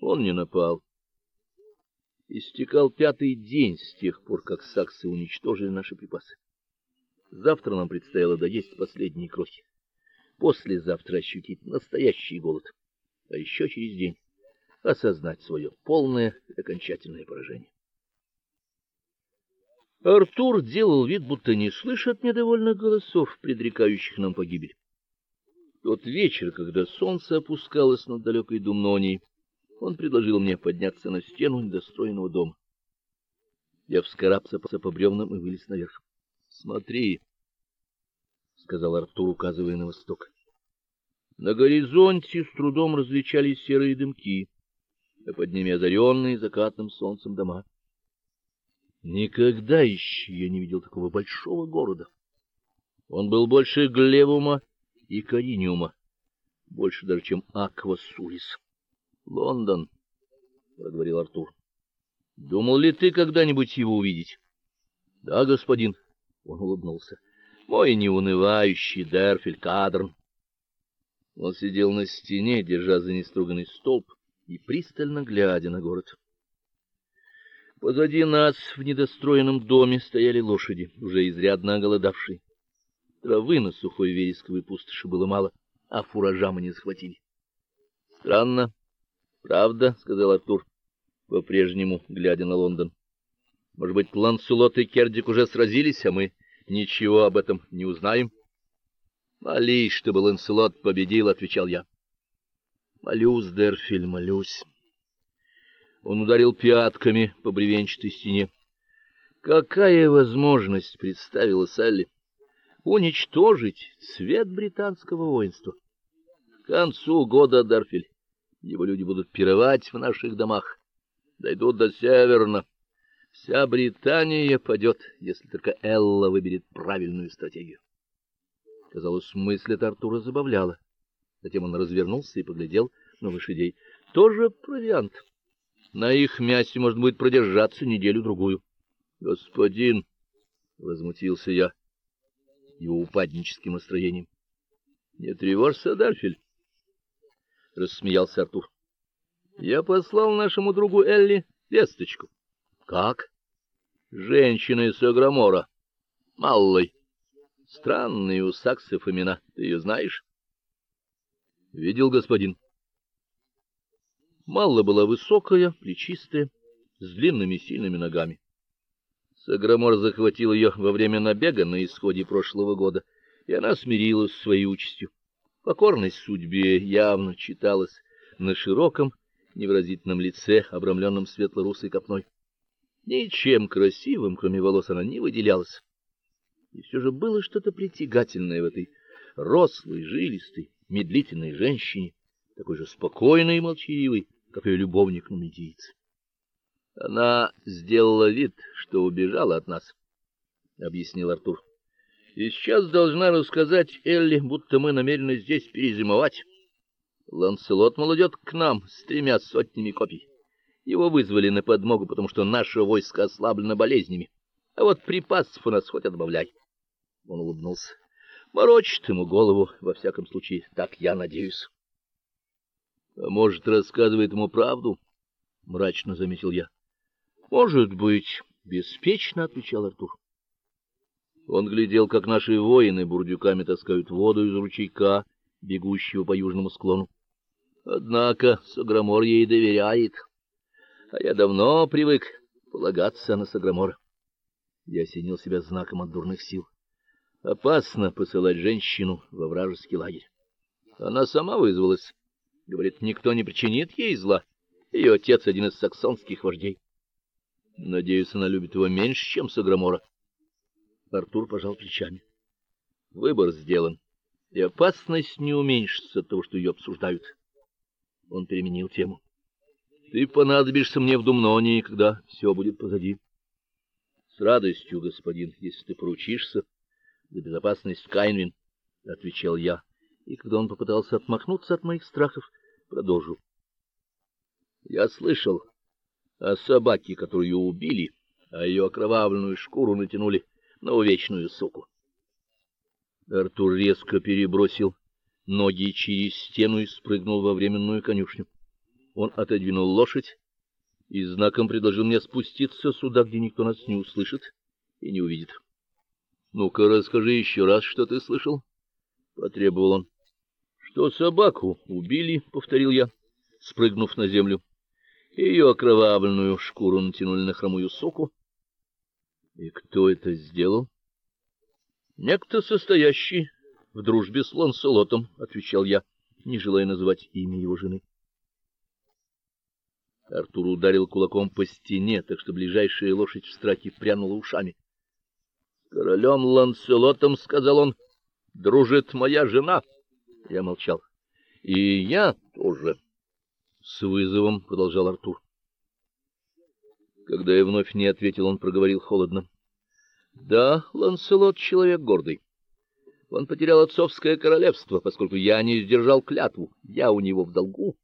Он не напал. Истекал пятый день с тех пор, как саксы уничтожили наши припасы. Завтра нам предстояло доесть последние крохи. Послезавтра ощутить настоящий голод. А еще через день осознать свое полное окончательное поражение. Артур делал вид, будто не слышит недовольных голосов, предрекающих нам погибель. Тот вечер, когда солнце опускалось над далекой Думнонией, он предложил мне подняться на стену недостроенного дома. Я вскарабкался по бревнам и вылез наверх. "Смотри", сказал Артур, указывая на восток. На горизонте с трудом различались серые дымки, а под ними озаренные закатным солнцем дома. Никогда еще я не видел такого большого города. Он был больше Глевума и Кариниума, больше даже, чем Аквасурис. Лондон, проговорил Артур. Думал ли ты когда-нибудь его увидеть? Да, господин, он улыбнулся. Мой неунывающий Дерфель Кадрн. Он сидел на стене, держа за неструганный столб и пристально глядя на город. Позади нас в недостроенном доме стояли лошади, уже изрядно оголодавшие. Травы на сухой вересковой пустоши было мало, а фуража мы не схватили. Странно, правда, сказал Артур, по-прежнему глядя на Лондон. Может быть, Ланселот и Кердик уже сразились, а мы ничего об этом не узнаем? Молись, чтобы Ланселот победил, отвечал я. Молюсь, Дерфиль, молюсь. Он ударил пятками по бревенчатой стене. Какая возможность представила Салли уничтожить цвет британского воинства. К концу года, Дарфиль, его люди будут пировать в наших домах, дойдут до Северна. Вся Британия падет, если только Элла выберет правильную стратегию. Казалось, мысль эта Артура забавляла. Затем он развернулся и поглядел на лошадей. Тоже провиант. На их мясе можно будет продержаться неделю-другую. Господин, возмутился я его упадническим настроением. Не тревожься, Дарфель, рассмеялся Артур. Я послал нашему другу Элли весточку. Как? Женщина из Аграмора, Маллой. Странные у саксов имена. Ты ее знаешь? Видел, господин. Малла была высокая, плечистая, с длинными сильными ногами. Саграмор захватил ее во время набега на исходе прошлого года, и она смирилась с своей участью. Покорность судьбе явно читалась на широком, невыразительном лице, обрамленном светло-русой копной. Ничем красивым, кроме волос, она не выделялась. И все же было что-то притягательное в этой рослой, жилистой, медлительной женщине, такой же спокойной и молчаливой, как ее любовник нумидиец. Она сделала вид, что убежала от нас, объяснил Артур. И сейчас должна рассказать Элли, будто мы намерены здесь перезимовать. Ланселот молодет к нам с тремя сотнями копий. Его вызвали на подмогу, потому что наше войско ослаблено болезнями. А вот припасов у нас хоть отбавляй. Он улыбнулся. Морочит ему голову, во всяком случае, так я надеюсь. А может, рассказывает ему правду? мрачно заметил я. Может быть, беспечно отвечал Артур. Он глядел, как наши воины бурдюками таскают воду из ручейка, бегущего по южному склону. Однако Саграмор ей доверяет. А я давно привык полагаться на Саграмора. Я осенил себя знаком от дурных сил. Опасно посылать женщину во вражеский лагерь. Она сама вызвалась. Говорит, никто не причинит ей зла. Ее отец один из саксонских вождей. Надеюсь, она любит его меньше, чем Саграмора. Артур пожал плечами. Выбор сделан, и опасность не уменьшится от того, что ее обсуждают. Он переменил тему. Ты понадобишься мне в Думнонии, когда все будет позади. С радостью, господин, если ты поручишься за безопасность Кайнвин, отвечал я и когда он попытался отмахнуться от моих страхов, продолжил. Я слышал о собаке, которую убили, а ее окровавленную шкуру натянули на увечную суку. Артур резко перебросил ноги через стену и спрыгнул во временную конюшню. Он отодвинул лошадь и знаком предложил мне спуститься сюда, где никто нас не услышит и не увидит. Ну-ка, расскажи еще раз, что ты слышал, потребовал он. Что собаку убили, повторил я, спрыгнув на землю. Ее окровавленную шкуру натянули на хромую суку. И кто это сделал? Некто состоящий в дружбе с Ланселотом, отвечал я, не желая называть имя его жены. Артур ударил кулаком по стене, так что ближайшая лошадь в страхе прянула ушами. Королем Ланселотом, сказал он, дружит моя жена. Я молчал. И я тоже. С вызовом продолжал Артур. Когда я вновь не ответил, он проговорил холодно: "Да, Ланселот человек гордый. Он потерял отцовское королевство, поскольку я не сдержал клятву. Я у него в долгу.